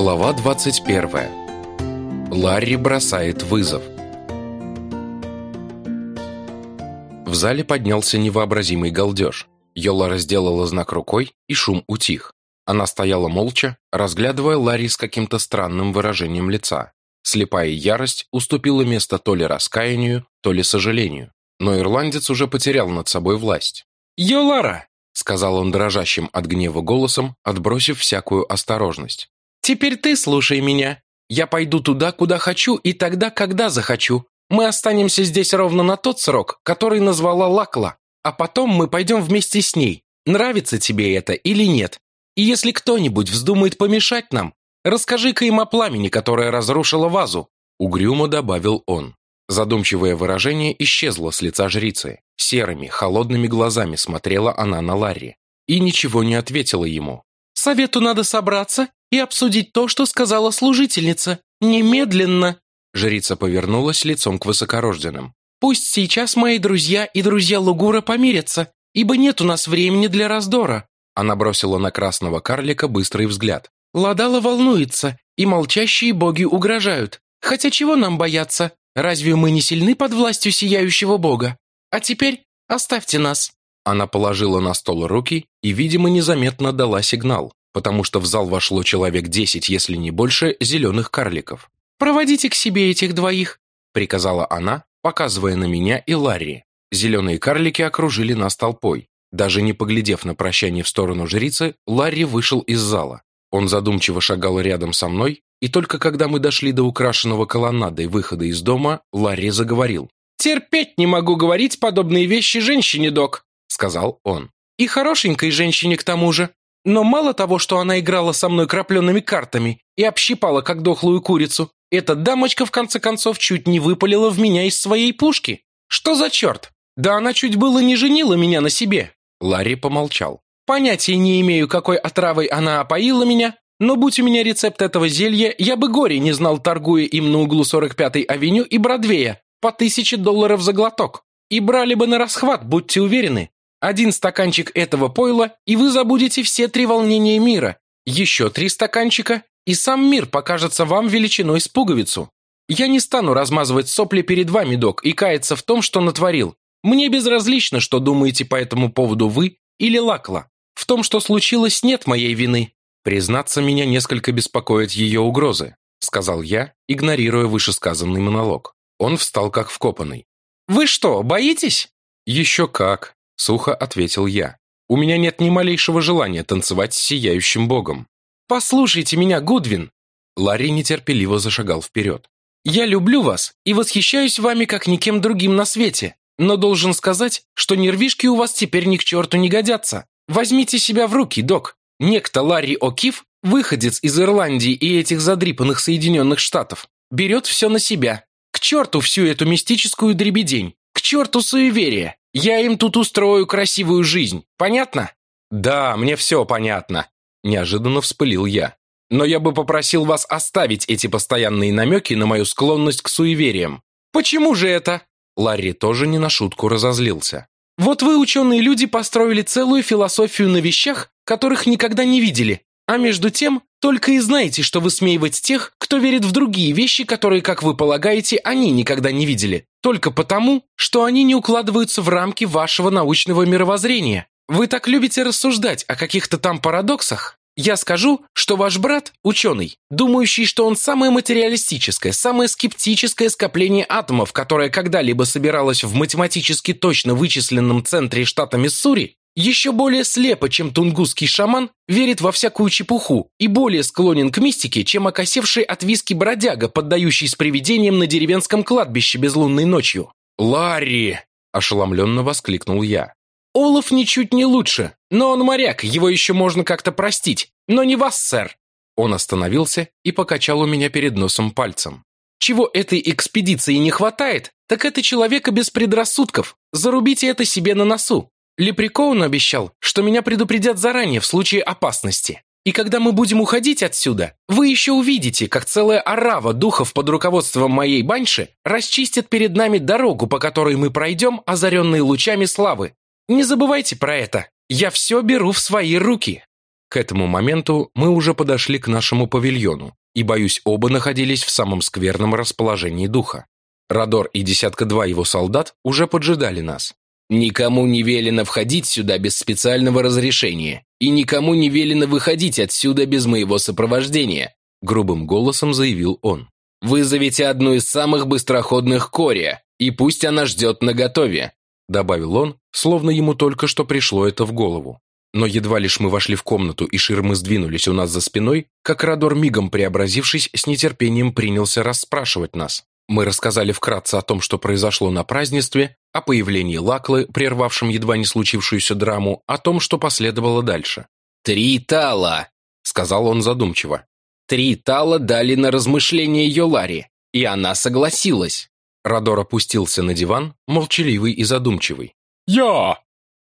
Глава 21. Ларри бросает вызов. В зале поднялся невообразимый галдеж. Йола разделала знак рукой, и шум утих. Она стояла молча, разглядывая Ларри с каким-то странным выражением лица. Слепая ярость уступила место то ли раскаянию, то ли сожалению. Но ирландец уже потерял над собой власть. «Йолара!» — сказал он дрожащим от гнева голосом, отбросив всякую осторожность. Теперь ты слушай меня. Я пойду туда, куда хочу, и тогда, когда захочу. Мы останемся здесь ровно на тот срок, который назвала Лакла, а потом мы пойдем вместе с ней. Нравится тебе это или нет? И если кто-нибудь вздумает помешать нам, расскажи-ка им о пламени, которое разрушило вазу», — угрюмо добавил он. Задумчивое выражение исчезло с лица жрицы. Серыми, холодными глазами смотрела она на Ларри и ничего не ответила ему. «Совету надо собраться и обсудить то, что сказала служительница. Немедленно!» Жрица повернулась лицом к высокорожденным. «Пусть сейчас мои друзья и друзья Лугура помирятся, ибо нет у нас времени для раздора». Она бросила на красного карлика быстрый взгляд. «Ладала волнуется, и молчащие боги угрожают. Хотя чего нам бояться? Разве мы не сильны под властью сияющего бога? А теперь оставьте нас». Она положила на стол руки и, видимо, незаметно дала сигнал потому что в зал вошло человек десять, если не больше, зеленых карликов. «Проводите к себе этих двоих», — приказала она, показывая на меня и Ларри. Зеленые карлики окружили нас толпой. Даже не поглядев на прощание в сторону жрицы, Ларри вышел из зала. Он задумчиво шагал рядом со мной, и только когда мы дошли до украшенного колоннадой выхода из дома, Ларри заговорил. «Терпеть не могу говорить подобные вещи женщине, док», — сказал он. «И хорошенькой женщине к тому же. Но мало того, что она играла со мной крапленными картами и общипала, как дохлую курицу, эта дамочка, в конце концов, чуть не выпалила в меня из своей пушки. Что за черт? Да она чуть было не женила меня на себе. Ларри помолчал. Понятия не имею, какой отравой она опоила меня, но будь у меня рецепт этого зелья, я бы горе не знал, торгуя им на углу 45-й авеню и Бродвея по тысяче долларов за глоток. И брали бы на расхват, будьте уверены. Один стаканчик этого пойла, и вы забудете все три волнения мира. Еще три стаканчика, и сам мир покажется вам величиной с пуговицу. Я не стану размазывать сопли перед вами, док, и каяться в том, что натворил. Мне безразлично, что думаете по этому поводу вы или Лакла. В том, что случилось, нет моей вины. Признаться, меня несколько беспокоят ее угрозы, сказал я, игнорируя вышесказанный монолог. Он встал как вкопанный. «Вы что, боитесь?» «Еще как. Сухо ответил я. У меня нет ни малейшего желания танцевать с сияющим богом. Послушайте меня, Гудвин. Ларри нетерпеливо зашагал вперед. Я люблю вас и восхищаюсь вами как никем другим на свете, но должен сказать, что нервишки у вас теперь ни к черту не годятся. Возьмите себя в руки, док. Некто Ларри О'Кив, выходец из Ирландии и этих задрипанных Соединенных Штатов, берет все на себя. К черту всю эту мистическую дребедень. К черту суеверие. Я им тут устрою красивую жизнь. Понятно? Да, мне все понятно. Неожиданно вспылил я. Но я бы попросил вас оставить эти постоянные намеки на мою склонность к суевериям. Почему же это? Ларри тоже не на шутку разозлился. Вот вы, ученые люди, построили целую философию на вещах, которых никогда не видели. А между тем, только и знаете, что высмеивать тех, кто верит в другие вещи, которые, как вы полагаете, они никогда не видели. Только потому, что они не укладываются в рамки вашего научного мировоззрения. Вы так любите рассуждать о каких-то там парадоксах. Я скажу, что ваш брат, ученый, думающий, что он самое материалистическое, самое скептическое скопление атомов, которое когда-либо собиралось в математически точно вычисленном центре штата Миссури, еще более слепо, чем тунгусский шаман, верит во всякую чепуху и более склонен к мистике, чем окосевший от виски бродяга, поддающий с привидением на деревенском кладбище безлунной ночью. «Ларри!» – ошеломленно воскликнул я. «Олаф ничуть не лучше, но он моряк, его еще можно как-то простить, но не вас, сэр». Он остановился и покачал у меня перед носом пальцем. «Чего этой экспедиции не хватает, так это человека без предрассудков. Зарубите это себе на носу. Лепрекоун обещал, что меня предупредят заранее в случае опасности. И когда мы будем уходить отсюда, вы еще увидите, как целая орава духов под руководством моей баньши расчистит перед нами дорогу, по которой мы пройдем, озаренные лучами славы. Не забывайте про это. Я все беру в свои руки. К этому моменту мы уже подошли к нашему павильону, и, боюсь, оба находились в самом скверном расположении духа. Радор и десятка-два его солдат уже поджидали нас. «Никому не велено входить сюда без специального разрешения, и никому не велено выходить отсюда без моего сопровождения», грубым голосом заявил он. «Вызовите одну из самых быстроходных Кория, и пусть она ждет наготове», добавил он, словно ему только что пришло это в голову. Но едва лишь мы вошли в комнату и ширмы сдвинулись у нас за спиной, как Радор мигом преобразившись, с нетерпением принялся расспрашивать нас. Мы рассказали вкратце о том, что произошло на празднестве, о появлении Лаклы, прервавшем едва не случившуюся драму, о том, что последовало дальше. «Три тала!» — сказал он задумчиво. «Три тала дали на размышление Йолари, и она согласилась». Радор опустился на диван, молчаливый и задумчивый. «Я!»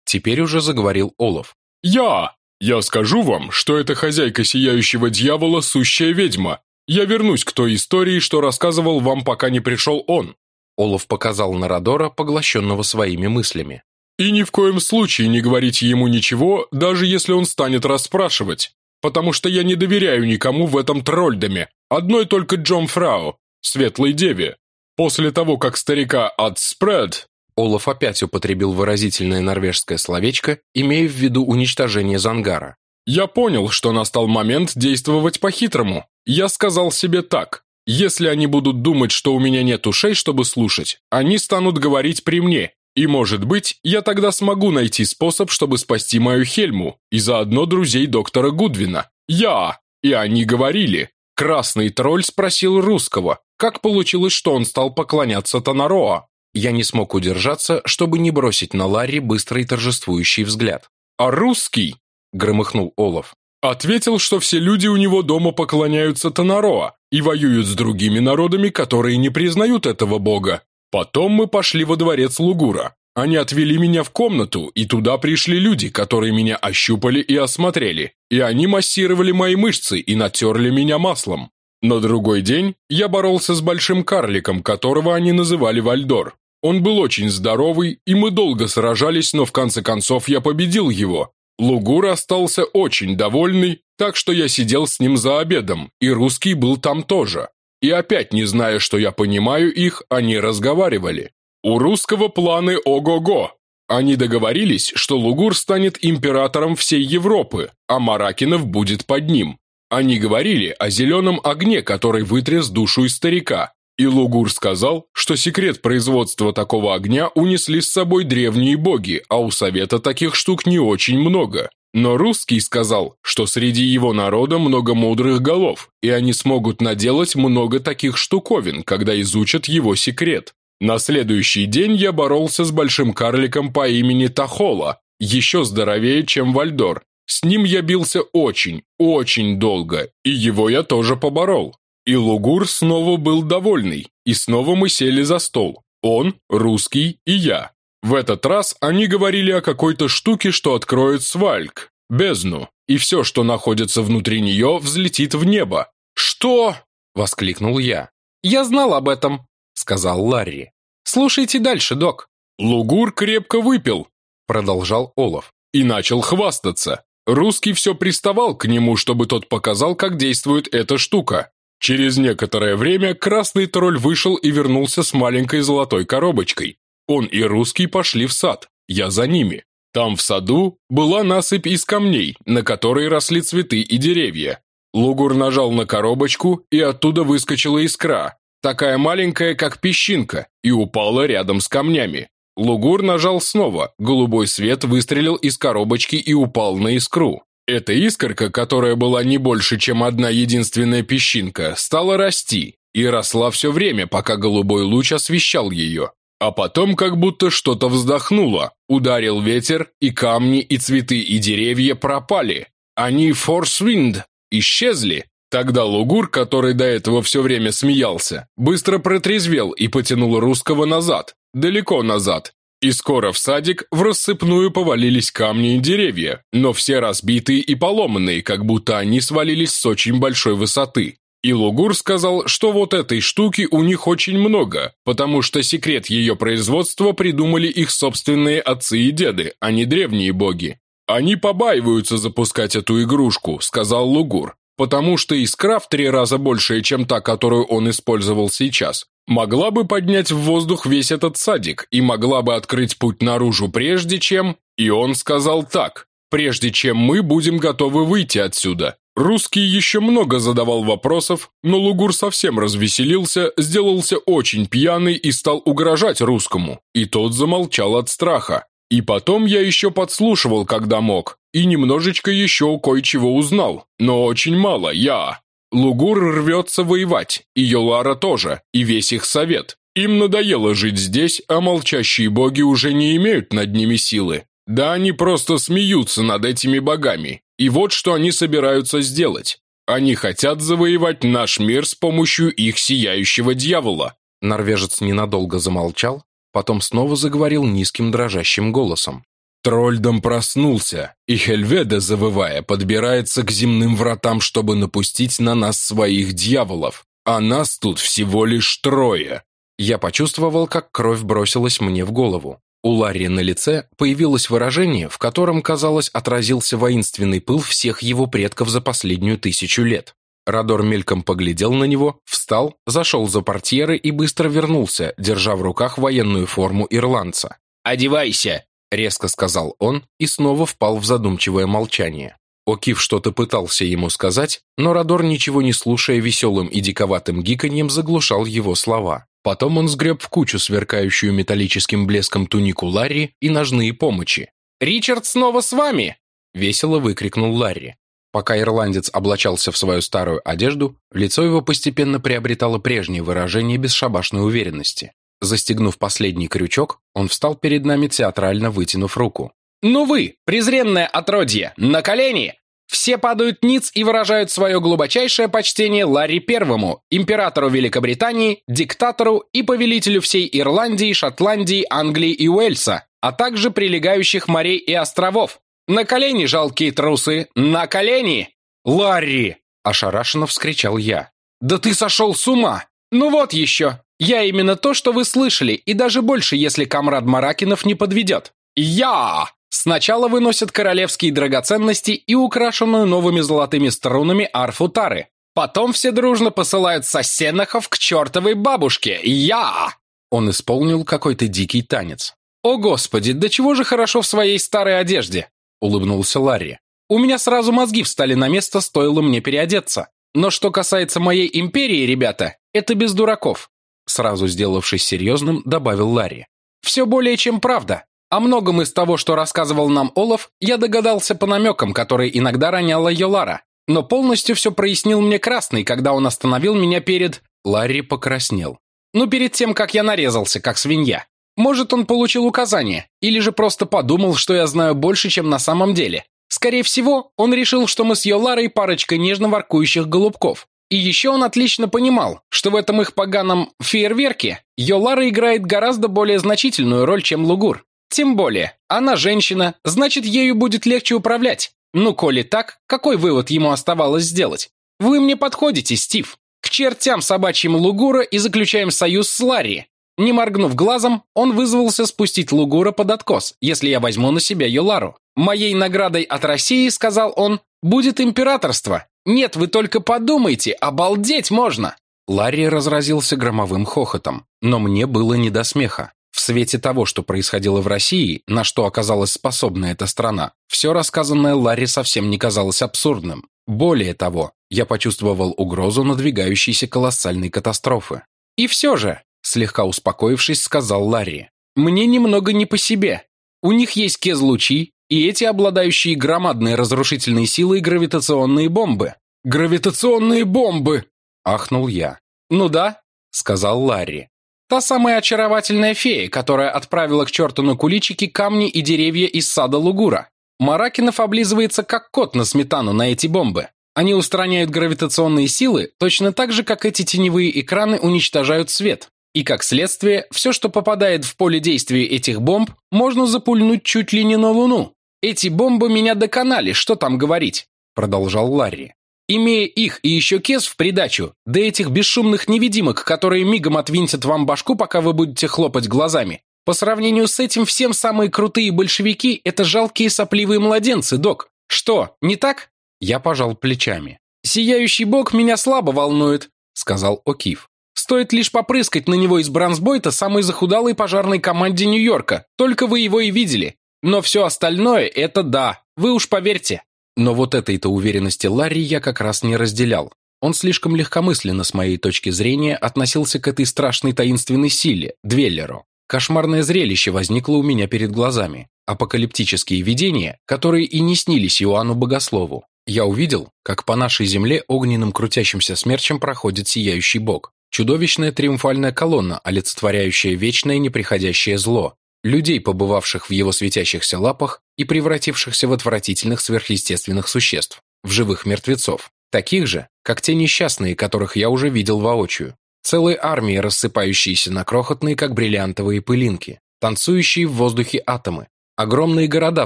Теперь уже заговорил Олаф. «Я! Я скажу вам, что эта хозяйка сияющего дьявола – сущая ведьма. Я вернусь к той истории, что рассказывал вам, пока не пришел он». Олаф показал на Радора, поглощенного своими мыслями. «И ни в коем случае не говорите ему ничего, даже если он станет расспрашивать, потому что я не доверяю никому в этом тролльдоме, одной только Джон Фрау, светлой деве. После того, как старика отспред, Олаф опять употребил выразительное норвежское словечко, имея в виду уничтожение Зангара. «Я понял, что настал момент действовать по-хитрому. Я сказал себе так. Если они будут думать, что у меня нет ушей, чтобы слушать, они станут говорить при мне. И, может быть, я тогда смогу найти способ, чтобы спасти мою Хельму и заодно друзей доктора Гудвина. Я! И они говорили. Красный тролль спросил русского, как получилось, что он стал поклоняться Танароа. Я не смог удержаться, чтобы не бросить на Ларри быстрый торжествующий взгляд. «А русский?» – громыхнул Олаф. «Ответил, что все люди у него дома поклоняются Танароа и воюют с другими народами, которые не признают этого бога. Потом мы пошли во дворец Лугура. Они отвели меня в комнату, и туда пришли люди, которые меня ощупали и осмотрели, и они массировали мои мышцы и натерли меня маслом. На другой день я боролся с большим карликом, которого они называли Вальдор. Он был очень здоровый, и мы долго сражались, но в конце концов я победил его. Лугур остался очень довольный, так что я сидел с ним за обедом, и русский был там тоже. И опять, не зная, что я понимаю их, они разговаривали. У русского планы ого-го. Они договорились, что Лугур станет императором всей Европы, а Маракинов будет под ним. Они говорили о зеленом огне, который вытряс душу из старика. И Лугур сказал, что секрет производства такого огня унесли с собой древние боги, а у Совета таких штук не очень много. Но русский сказал, что среди его народа много мудрых голов, и они смогут наделать много таких штуковин, когда изучат его секрет. На следующий день я боролся с большим карликом по имени Тахола, еще здоровее, чем Вальдор. С ним я бился очень, очень долго, и его я тоже поборол. И Лугур снова был довольный, и снова мы сели за стол. Он, русский и я. В этот раз они говорили о какой-то штуке, что откроет свальк, бездну, и все, что находится внутри нее, взлетит в небо. «Что?» – воскликнул я. «Я знал об этом», – сказал Ларри. «Слушайте дальше, док». «Лугур крепко выпил», – продолжал Олаф, и начал хвастаться. Русский все приставал к нему, чтобы тот показал, как действует эта штука. Через некоторое время красный тролль вышел и вернулся с маленькой золотой коробочкой. Он и русский пошли в сад, я за ними. Там в саду была насыпь из камней, на которой росли цветы и деревья. Лугур нажал на коробочку, и оттуда выскочила искра, такая маленькая, как песчинка, и упала рядом с камнями. Лугур нажал снова, голубой свет выстрелил из коробочки и упал на искру. Эта искорка, которая была не больше, чем одна единственная песчинка, стала расти и росла все время, пока голубой луч освещал ее. А потом как будто что-то вздохнуло, ударил ветер, и камни, и цветы, и деревья пропали. Они форсвинд, исчезли. Тогда Лугур, который до этого все время смеялся, быстро протрезвел и потянул русского назад, далеко назад, и скоро в садик в рассыпную повалились камни и деревья, но все разбитые и поломанные, как будто они свалились с очень большой высоты. И Лугур сказал, что вот этой штуки у них очень много, потому что секрет ее производства придумали их собственные отцы и деды, а не древние боги. «Они побаиваются запускать эту игрушку», — сказал Лугур, «потому что искра в три раза большая, чем та, которую он использовал сейчас. Могла бы поднять в воздух весь этот садик и могла бы открыть путь наружу прежде чем...» И он сказал так, «прежде чем мы будем готовы выйти отсюда». Русский еще много задавал вопросов, но Лугур совсем развеселился, сделался очень пьяный и стал угрожать русскому, и тот замолчал от страха. И потом я еще подслушивал, когда мог, и немножечко еще кое-чего узнал, но очень мало, я. Лугур рвется воевать, и Йолара тоже, и весь их совет. Им надоело жить здесь, а молчащие боги уже не имеют над ними силы. Да они просто смеются над этими богами, и вот что они собираются сделать. Они хотят завоевать наш мир с помощью их сияющего дьявола». Норвежец ненадолго замолчал, потом снова заговорил низким дрожащим голосом. Трольдом проснулся, и Хельведа, завывая, подбирается к земным вратам, чтобы напустить на нас своих дьяволов. А нас тут всего лишь трое. Я почувствовал, как кровь бросилась мне в голову. У Ларри на лице появилось выражение, в котором, казалось, отразился воинственный пыл всех его предков за последнюю тысячу лет. Радор мельком поглядел на него, встал, зашел за портьеры и быстро вернулся, держа в руках военную форму ирландца. «Одевайся!» – резко сказал он и снова впал в задумчивое молчание. Окив что-то пытался ему сказать, но Радор, ничего не слушая веселым и диковатым гиканьем, заглушал его слова. Потом он сгреб в кучу сверкающую металлическим блеском тунику Ларри и ножные помощи. «Ричард снова с вами!» – весело выкрикнул Ларри. Пока ирландец облачался в свою старую одежду, лицо его постепенно приобретало прежнее выражение бесшабашной уверенности. Застегнув последний крючок, он встал перед нами театрально вытянув руку. «Ну вы, презренное отродье, на колени! Все падают ниц и выражают свое глубочайшее почтение Ларри Первому, императору Великобритании, диктатору и повелителю всей Ирландии, Шотландии, Англии и Уэльса, а также прилегающих морей и островов. На колени, жалкие трусы, на колени! Ларри! Ошарашенно вскричал я. Да ты сошел с ума! Ну вот еще! Я именно то, что вы слышали, и даже больше, если комрад Маракинов не подведет. Я! Сначала выносят королевские драгоценности и украшенную новыми золотыми струнами арфу тары. Потом все дружно посылают сосенахов к чертовой бабушке. Я!» Он исполнил какой-то дикий танец. «О господи, да чего же хорошо в своей старой одежде!» Улыбнулся Ларри. «У меня сразу мозги встали на место, стоило мне переодеться. Но что касается моей империи, ребята, это без дураков». Сразу сделавшись серьезным, добавил Ларри. «Все более чем правда. О многом из того, что рассказывал нам Олаф, я догадался по намекам, которые иногда роняла Йолара. Но полностью все прояснил мне Красный, когда он остановил меня перед... Ларри покраснел. Ну, перед тем, как я нарезался, как свинья. Может, он получил указание, или же просто подумал, что я знаю больше, чем на самом деле. Скорее всего, он решил, что мы с Йоларой парочка нежно воркующих голубков. И еще он отлично понимал, что в этом их поганом фейерверке Йолара играет гораздо более значительную роль, чем Лугур. Тем более, она женщина, значит, ею будет легче управлять. Ну, коли так, какой вывод ему оставалось сделать? Вы мне подходите, Стив. К чертям собачьим Лугура и заключаем союз с Ларри. Не моргнув глазом, он вызвался спустить Лугура под откос, если я возьму на себя Юлару. Моей наградой от России, сказал он, будет императорство. Нет, вы только подумайте, обалдеть можно. Ларри разразился громовым хохотом, но мне было не до смеха. В свете того, что происходило в России, на что оказалась способна эта страна, все рассказанное Ларри совсем не казалось абсурдным. Более того, я почувствовал угрозу надвигающейся колоссальной катастрофы. «И все же», слегка успокоившись, сказал Ларри, «мне немного не по себе. У них есть кезлучи, и эти обладающие громадной разрушительной силой гравитационные бомбы». «Гравитационные бомбы!» – ахнул я. «Ну да», – сказал Ларри. Та самая очаровательная фея, которая отправила к черту на куличики камни и деревья из сада Лугура. Маракинов облизывается как кот на сметану на эти бомбы. Они устраняют гравитационные силы точно так же, как эти теневые экраны уничтожают свет. И как следствие, все, что попадает в поле действия этих бомб, можно запульнуть чуть ли не на Луну. Эти бомбы меня доконали, что там говорить, продолжал Ларри. Имея их и еще кес в придачу, да этих бесшумных невидимок, которые мигом отвинтят вам башку, пока вы будете хлопать глазами, По сравнению с этим, всем самые крутые большевики – это жалкие сопливые младенцы, док. Что, не так?» Я пожал плечами. «Сияющий бог меня слабо волнует», – сказал О'Кив. «Стоит лишь попрыскать на него из бронзбойта самой захудалой пожарной команде Нью-Йорка. Только вы его и видели. Но все остальное – это да, вы уж поверьте». Но вот этой-то уверенности Ларри я как раз не разделял. Он слишком легкомысленно, с моей точки зрения, относился к этой страшной таинственной силе, Двеллеру. Кошмарное зрелище возникло у меня перед глазами. Апокалиптические видения, которые и не снились Иоанну Богослову. Я увидел, как по нашей земле огненным крутящимся смерчем проходит сияющий бог. Чудовищная триумфальная колонна, олицетворяющая вечное неприходящее зло. Людей, побывавших в его светящихся лапах и превратившихся в отвратительных сверхъестественных существ, в живых мертвецов. Таких же, как те несчастные, которых я уже видел воочию. Целые армии, рассыпающиеся на крохотные, как бриллиантовые пылинки, танцующие в воздухе атомы, огромные города,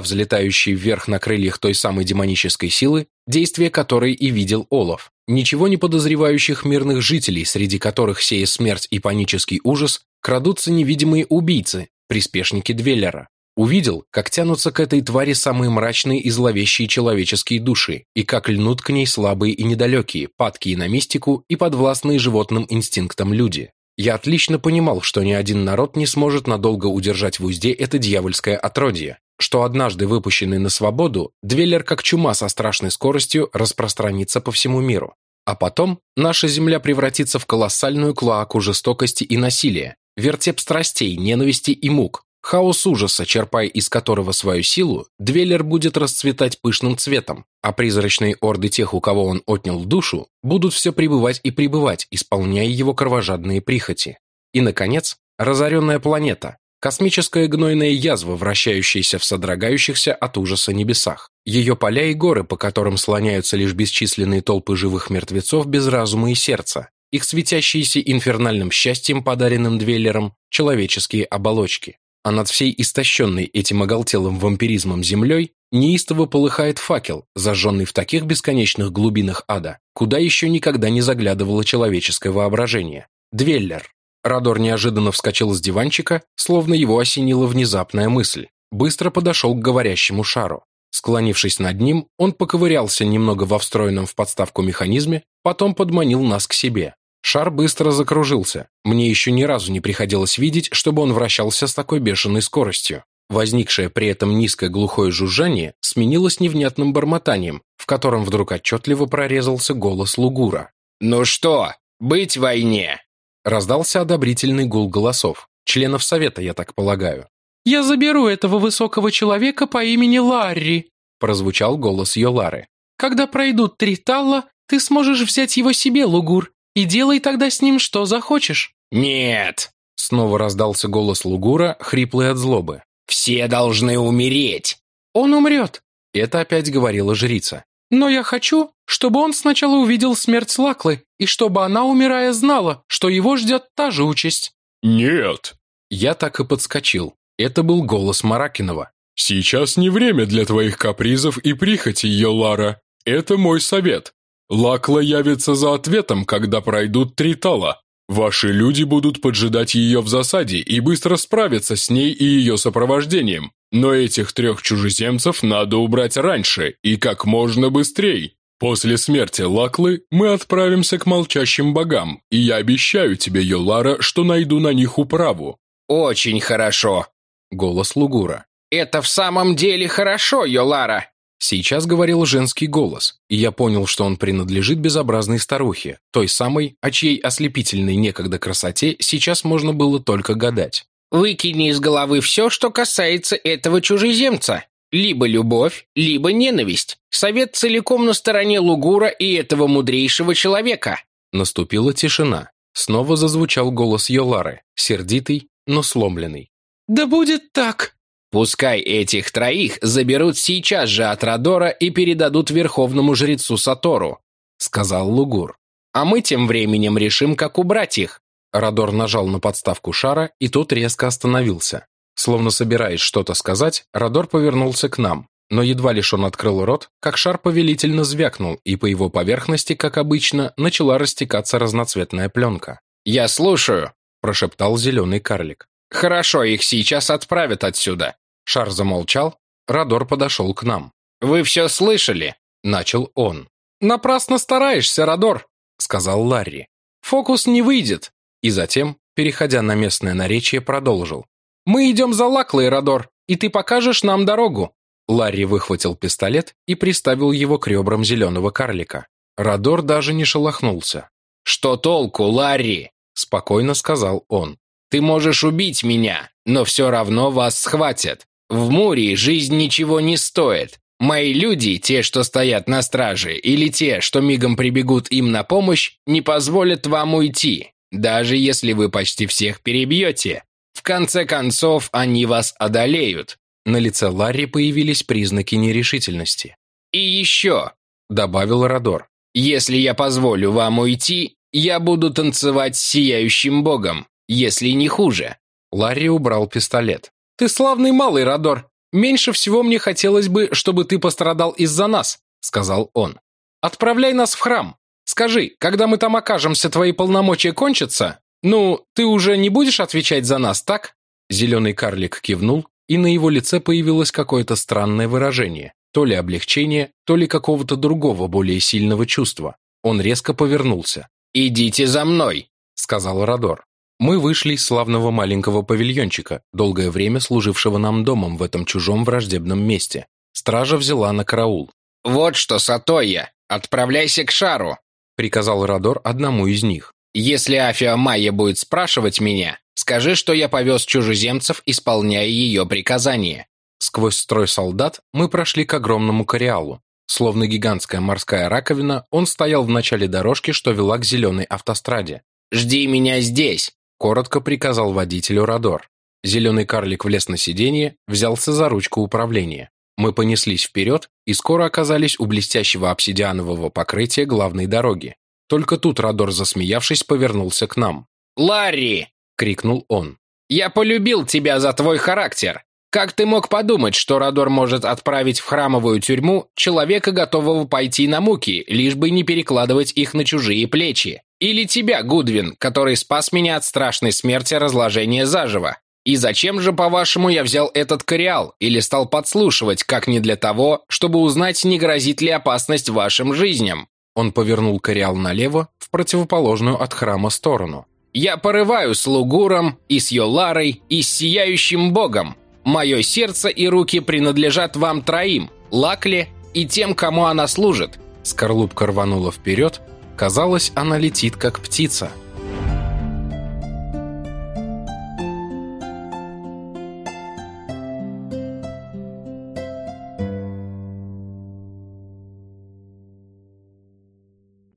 взлетающие вверх на крыльях той самой демонической силы, действия которой и видел Олаф, ничего не подозревающих мирных жителей, среди которых, сея смерть и панический ужас, крадутся невидимые убийцы, приспешники Двеллера, Увидел, как тянутся к этой твари самые мрачные и зловещие человеческие души, и как льнут к ней слабые и недалекие, падкие на мистику и подвластные животным инстинктам люди. Я отлично понимал, что ни один народ не сможет надолго удержать в узде это дьявольское отродье, что однажды выпущенный на свободу, Двеллер как чума со страшной скоростью распространится по всему миру. А потом наша земля превратится в колоссальную клоаку жестокости и насилия, вертеп страстей, ненависти и мук, Хаос ужаса, черпая из которого свою силу, Двеллер будет расцветать пышным цветом, а призрачные орды тех, у кого он отнял душу, будут все пребывать и пребывать, исполняя его кровожадные прихоти. И, наконец, разоренная планета, космическая гнойная язва, вращающаяся в содрогающихся от ужаса небесах, ее поля и горы, по которым слоняются лишь бесчисленные толпы живых мертвецов без разума и сердца, их светящиеся инфернальным счастьем, подаренным Двеллером, человеческие оболочки а над всей истощенной этим оголтелым вампиризмом землей неистово полыхает факел, зажженный в таких бесконечных глубинах ада, куда еще никогда не заглядывало человеческое воображение. Двеллер. Радор неожиданно вскочил с диванчика, словно его осенила внезапная мысль. Быстро подошел к говорящему шару. Склонившись над ним, он поковырялся немного во встроенном в подставку механизме, потом подманил нас к себе. Шар быстро закружился. Мне еще ни разу не приходилось видеть, чтобы он вращался с такой бешеной скоростью. Возникшее при этом низкое глухое жужжание сменилось невнятным бормотанием, в котором вдруг отчетливо прорезался голос Лугура. «Ну что, быть войне?» Раздался одобрительный гул голосов. Членов совета, я так полагаю. «Я заберу этого высокого человека по имени Ларри», прозвучал голос Йолары. «Когда пройдут три талла, ты сможешь взять его себе, Лугур, и делай тогда с ним что захочешь». «Нет!» Снова раздался голос Лугура, хриплый от злобы. «Все должны умереть!» «Он умрет!» Это опять говорила жрица. «Но я хочу, чтобы он сначала увидел смерть Лаклы, и чтобы она, умирая, знала, что его ждет та же участь». «Нет!» Я так и подскочил. Это был голос Маракинова. «Сейчас не время для твоих капризов и прихотей, Йолара. Это мой совет. Лакла явится за ответом, когда пройдут три тала. Ваши люди будут поджидать ее в засаде и быстро справятся с ней и ее сопровождением. Но этих трех чужеземцев надо убрать раньше и как можно быстрее. После смерти Лаклы мы отправимся к молчащим богам, и я обещаю тебе, Йолара, что найду на них управу». «Очень хорошо», — голос Лугура. «Это в самом деле хорошо, Йолара. Сейчас говорил женский голос, и я понял, что он принадлежит безобразной старухе, той самой, о чьей ослепительной некогда красоте сейчас можно было только гадать. «Выкини из головы все, что касается этого чужеземца. Либо любовь, либо ненависть. Совет целиком на стороне Лугура и этого мудрейшего человека». Наступила тишина. Снова зазвучал голос Йолары, сердитый, но сломленный. «Да будет так!» Пускай этих троих заберут сейчас же от Радора и передадут верховному жрецу Сатору, сказал Лугур. А мы тем временем решим, как убрать их. Радор нажал на подставку шара, и тот резко остановился. Словно собираясь что-то сказать, Радор повернулся к нам, но едва лишь он открыл рот, как шар повелительно звякнул, и по его поверхности, как обычно, начала растекаться разноцветная пленка. «Я слушаю», – прошептал зеленый карлик. Хорошо, их сейчас отправят отсюда. Шар замолчал, Радор подошел к нам. Вы все слышали? Начал он. Напрасно стараешься, Радор, сказал Ларри. Фокус не выйдет. И затем, переходя на местное наречие, продолжил. Мы идем за Лаклой, Радор, и ты покажешь нам дорогу. Ларри выхватил пистолет и приставил его к ребрам зеленого карлика. Радор даже не шелохнулся. «Что толку, Ларри?» – спокойно сказал он. «Ты можешь убить меня, но все равно вас схватят. В Мурии жизнь ничего не стоит. Мои люди, те, что стоят на страже, или те, что мигом прибегут им на помощь, не позволят вам уйти, даже если вы почти всех перебьете. В конце концов, они вас одолеют». На лице Ларри появились признаки нерешительности. «И еще», – добавил Родор, – «если я позволю вам уйти, я буду танцевать с сияющим богом, если не хуже». Ларри убрал пистолет. «Ты славный малый, Родор. Меньше всего мне хотелось бы, чтобы ты пострадал из-за нас», — сказал он. «Отправляй нас в храм. Скажи, когда мы там окажемся, твои полномочия кончатся? Ну, ты уже не будешь отвечать за нас, так?» Зеленый карлик кивнул, и на его лице появилось какое-то странное выражение, то ли облегчение, то ли какого-то другого, более сильного чувства. Он резко повернулся. «Идите за мной», — сказал Родор. Мы вышли из славного маленького павильончика, долгое время служившего нам домом в этом чужом враждебном месте. Стража взяла на караул. «Вот что, Сатоя, отправляйся к шару», — приказал Радор одному из них. «Если Афия Майя будет спрашивать меня, скажи, что я повез чужеземцев, исполняя ее приказания». Сквозь строй солдат мы прошли к огромному кориалу. Словно гигантская морская раковина, он стоял в начале дорожки, что вела к зеленой автостраде. «Жди меня здесь!» коротко приказал водителю Родор. Зеленый карлик влез на сиденье, взялся за ручку управления. Мы понеслись вперед и скоро оказались у блестящего обсидианового покрытия главной дороги. Только тут Родор, засмеявшись, повернулся к нам. «Ларри!» — крикнул он. «Я полюбил тебя за твой характер. Как ты мог подумать, что Родор может отправить в храмовую тюрьму человека, готового пойти на муки, лишь бы не перекладывать их на чужие плечи? Или тебя, Гудвин, который спас меня от страшной смерти разложения заживо? И зачем же, по-вашему, я взял этот кориал или стал подслушивать, как не для того, чтобы узнать, не грозит ли опасность вашим жизням?» Он повернул кориал налево, в противоположную от храма сторону. «Я порываю с Лугуром, и с Йоларой, и с Сияющим Богом. Мое сердце и руки принадлежат вам троим, Лакле и тем, кому она служит». Скорлупка рванула вперед, Казалось, она летит как птица –